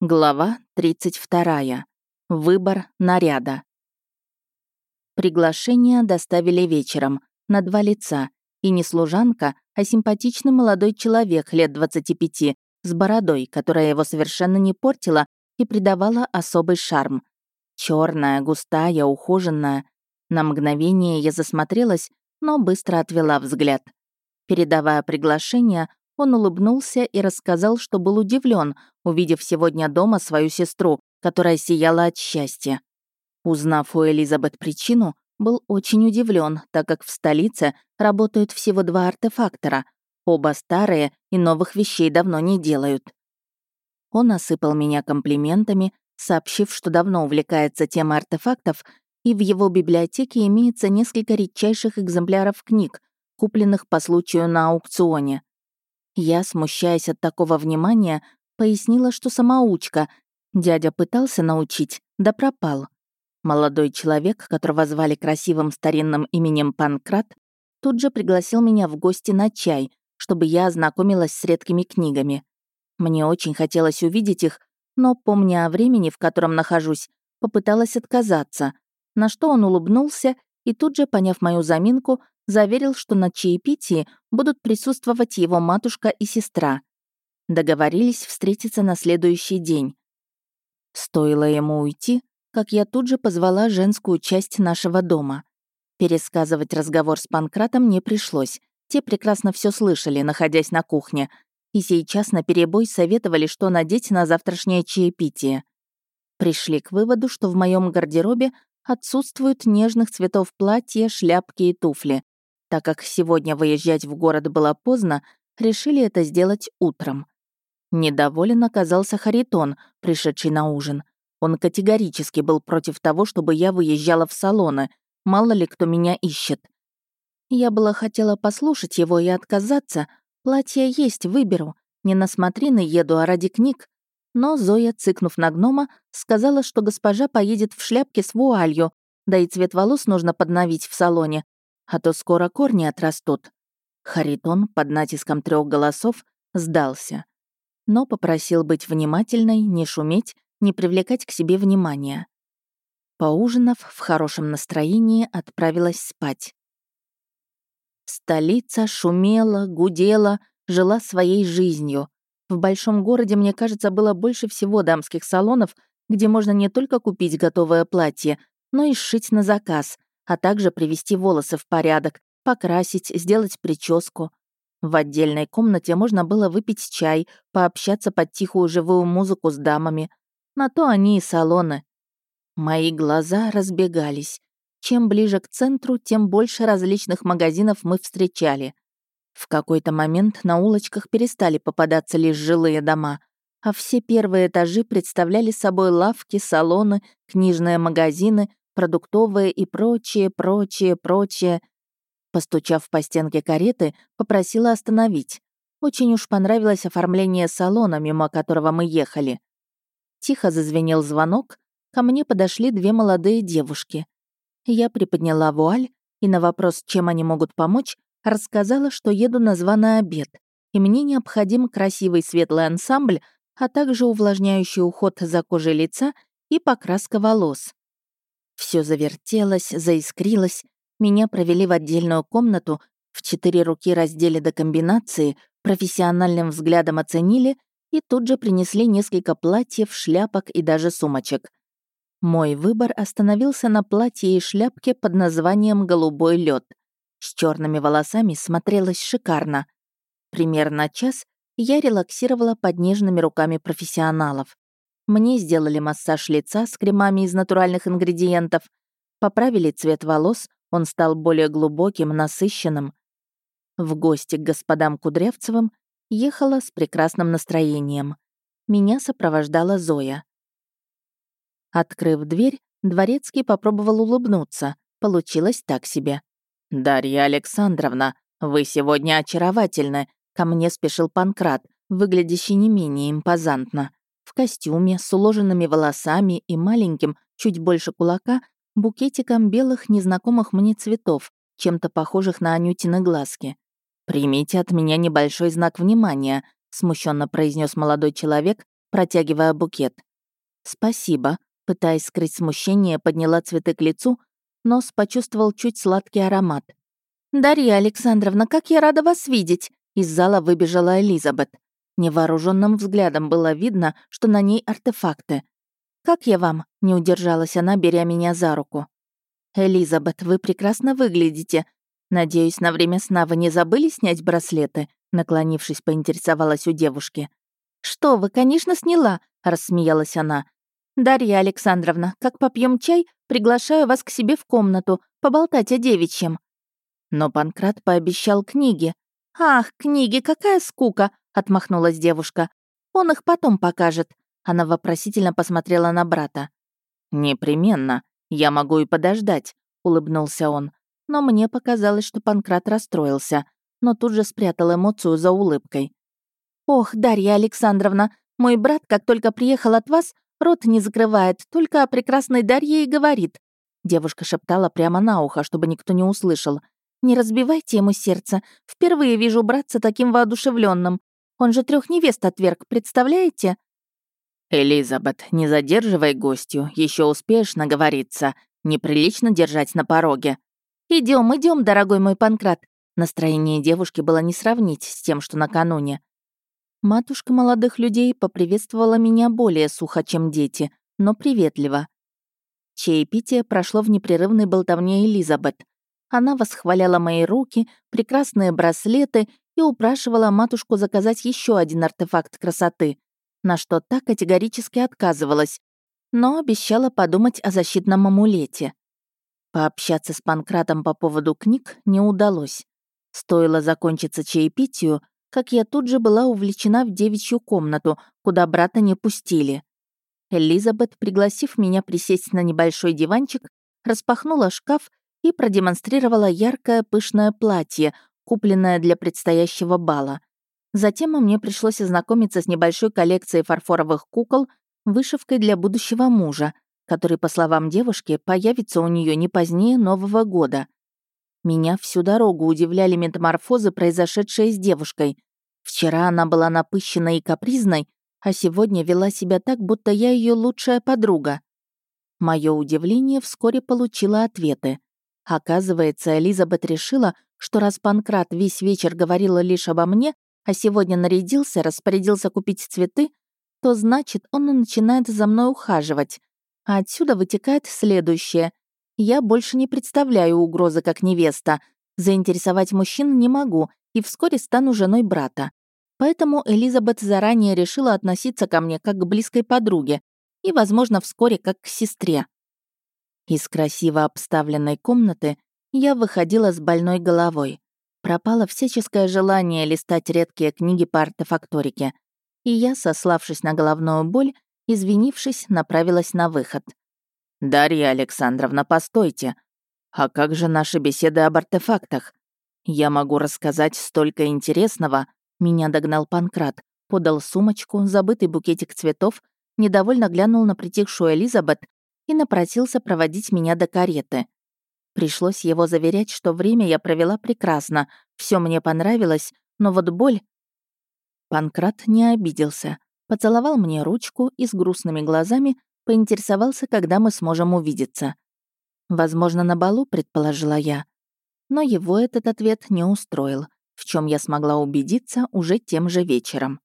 Глава 32. Выбор наряда. Приглашение доставили вечером, на два лица, и не служанка, а симпатичный молодой человек лет 25, с бородой, которая его совершенно не портила и придавала особый шарм. Черная, густая, ухоженная. На мгновение я засмотрелась, но быстро отвела взгляд. Передавая приглашение, он улыбнулся и рассказал, что был удивлен, увидев сегодня дома свою сестру, которая сияла от счастья. Узнав у Элизабет причину, был очень удивлен, так как в столице работают всего два артефактора. Оба старые и новых вещей давно не делают. Он осыпал меня комплиментами, сообщив, что давно увлекается темой артефактов, и в его библиотеке имеется несколько редчайших экземпляров книг, купленных по случаю на аукционе. Я, смущаясь от такого внимания, пояснила, что самоучка. Дядя пытался научить, да пропал. Молодой человек, которого звали красивым старинным именем Панкрат, тут же пригласил меня в гости на чай, чтобы я ознакомилась с редкими книгами. Мне очень хотелось увидеть их, но, помня о времени, в котором нахожусь, попыталась отказаться, на что он улыбнулся и тут же, поняв мою заминку, заверил, что на чаепитии будут присутствовать его матушка и сестра. Договорились встретиться на следующий день. Стоило ему уйти, как я тут же позвала женскую часть нашего дома. Пересказывать разговор с Панкратом не пришлось. Те прекрасно все слышали, находясь на кухне, и сейчас наперебой советовали, что надеть на завтрашнее чаепитие. Пришли к выводу, что в моем гардеробе отсутствуют нежных цветов платья, шляпки и туфли. Так как сегодня выезжать в город было поздно, решили это сделать утром. Недоволен оказался Харитон, пришедший на ужин. Он категорически был против того, чтобы я выезжала в салоны, мало ли кто меня ищет. Я была хотела послушать его и отказаться. Платье есть, выберу. Не на смотрины еду, а ради книг. Но Зоя, цыкнув на гнома, сказала, что госпожа поедет в шляпке с вуалью, да и цвет волос нужно подновить в салоне, а то скоро корни отрастут. Харитон под натиском трех голосов сдался, но попросил быть внимательной, не шуметь, не привлекать к себе внимания. Поужинав, в хорошем настроении отправилась спать. Столица шумела, гудела, жила своей жизнью. В большом городе, мне кажется, было больше всего дамских салонов, где можно не только купить готовое платье, но и сшить на заказ, а также привести волосы в порядок, покрасить, сделать прическу. В отдельной комнате можно было выпить чай, пообщаться под тихую живую музыку с дамами. На то они и салоны. Мои глаза разбегались. Чем ближе к центру, тем больше различных магазинов мы встречали. В какой-то момент на улочках перестали попадаться лишь жилые дома, а все первые этажи представляли собой лавки, салоны, книжные магазины, продуктовые и прочее, прочее, прочее. Постучав по стенке кареты, попросила остановить. Очень уж понравилось оформление салона, мимо которого мы ехали. Тихо зазвенел звонок, ко мне подошли две молодые девушки. Я приподняла вуаль и на вопрос, чем они могут помочь, рассказала, что еду на званый обед, и мне необходим красивый светлый ансамбль, а также увлажняющий уход за кожей лица и покраска волос. Все завертелось, заискрилось. Меня провели в отдельную комнату, в четыре руки раздели до комбинации, профессиональным взглядом оценили и тут же принесли несколько платьев, шляпок и даже сумочек. Мой выбор остановился на платье и шляпке под названием «Голубой лед. С черными волосами смотрелось шикарно. Примерно час я релаксировала под нежными руками профессионалов. Мне сделали массаж лица с кремами из натуральных ингредиентов, поправили цвет волос, он стал более глубоким, насыщенным. В гости к господам Кудрявцевым ехала с прекрасным настроением. Меня сопровождала Зоя. Открыв дверь, Дворецкий попробовал улыбнуться. Получилось так себе. «Дарья Александровна, вы сегодня очаровательны», — ко мне спешил Панкрат, выглядящий не менее импозантно в костюме с уложенными волосами и маленьким, чуть больше кулака, букетиком белых незнакомых мне цветов, чем-то похожих на Анютины глазки. «Примите от меня небольшой знак внимания», — смущенно произнес молодой человек, протягивая букет. «Спасибо», — пытаясь скрыть смущение, подняла цветы к лицу, нос почувствовал чуть сладкий аромат. «Дарья Александровна, как я рада вас видеть!» Из зала выбежала Элизабет. Невооруженным взглядом было видно, что на ней артефакты. «Как я вам?» — не удержалась она, беря меня за руку. «Элизабет, вы прекрасно выглядите. Надеюсь, на время сна вы не забыли снять браслеты?» Наклонившись, поинтересовалась у девушки. «Что вы, конечно, сняла», — рассмеялась она. «Дарья Александровна, как попьем чай, приглашаю вас к себе в комнату, поболтать о девичьем». Но Панкрат пообещал книги. «Ах, книги, какая скука!» — отмахнулась девушка. «Он их потом покажет». Она вопросительно посмотрела на брата. «Непременно. Я могу и подождать», — улыбнулся он. Но мне показалось, что Панкрат расстроился, но тут же спрятал эмоцию за улыбкой. «Ох, Дарья Александровна, мой брат, как только приехал от вас, рот не закрывает, только о прекрасной Дарье и говорит». Девушка шептала прямо на ухо, чтобы никто не услышал. «Не разбивайте ему сердце. Впервые вижу братца таким воодушевленным. Он же трех невест отверг, представляете?» «Элизабет, не задерживай гостью, еще успеешь наговориться. Неприлично держать на пороге». Идем, идем, дорогой мой Панкрат». Настроение девушки было не сравнить с тем, что накануне. Матушка молодых людей поприветствовала меня более сухо, чем дети, но приветливо. Чаепитие прошло в непрерывной болтовне Элизабет. Она восхваляла мои руки, прекрасные браслеты и упрашивала матушку заказать еще один артефакт красоты, на что та категорически отказывалась, но обещала подумать о защитном амулете. Пообщаться с Панкратом по поводу книг не удалось. Стоило закончиться чаепитию, как я тут же была увлечена в девичью комнату, куда брата не пустили. Элизабет, пригласив меня присесть на небольшой диванчик, распахнула шкаф и продемонстрировала яркое пышное платье, купленное для предстоящего бала. Затем мне пришлось ознакомиться с небольшой коллекцией фарфоровых кукол, вышивкой для будущего мужа, который, по словам девушки, появится у нее не позднее Нового года. Меня всю дорогу удивляли метаморфозы, произошедшие с девушкой. Вчера она была напыщенной и капризной, а сегодня вела себя так, будто я ее лучшая подруга. Мое удивление вскоре получило ответы. Оказывается, Элизабет решила, что раз Панкрат весь вечер говорила лишь обо мне, а сегодня нарядился, распорядился купить цветы, то значит, он начинает за мной ухаживать. А отсюда вытекает следующее. Я больше не представляю угрозы как невеста. Заинтересовать мужчин не могу и вскоре стану женой брата. Поэтому Элизабет заранее решила относиться ко мне как к близкой подруге и, возможно, вскоре как к сестре. Из красиво обставленной комнаты я выходила с больной головой. Пропало всяческое желание листать редкие книги по артефакторике, и я, сославшись на головную боль, извинившись, направилась на выход. «Дарья Александровна, постойте. А как же наши беседы об артефактах? Я могу рассказать столько интересного». Меня догнал Панкрат, подал сумочку, забытый букетик цветов, недовольно глянул на притихшую Элизабет и напросился проводить меня до кареты. Пришлось его заверять, что время я провела прекрасно, все мне понравилось, но вот боль... Панкрат не обиделся, поцеловал мне ручку и с грустными глазами поинтересовался, когда мы сможем увидеться. Возможно, на балу, предположила я. Но его этот ответ не устроил, в чем я смогла убедиться уже тем же вечером.